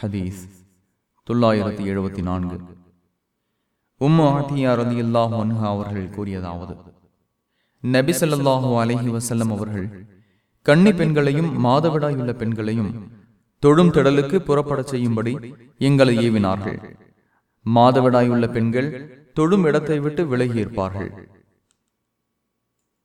ஹதீஸ் தொள்ளாயிரத்தி எழுபத்தி நான்கு. உம்மு ஆத்தியார் அலி அல்லாஹ் அவர்கள் கூறியதாவது நபி ஸல்லல்லாஹு அலஹி வசல்லம் அவர்கள் கன்னி பெண்களையும் மாதவிடாயுள்ள பெண்களையும் தொழும் திடலுக்கு புறப்படச் செய்யும்படி எங்களை ஏவினார்கள். மாதவிடாயுள்ள பெண்கள் தொழும் இடத்தை விட்டு விலகி இருப்பார்கள்.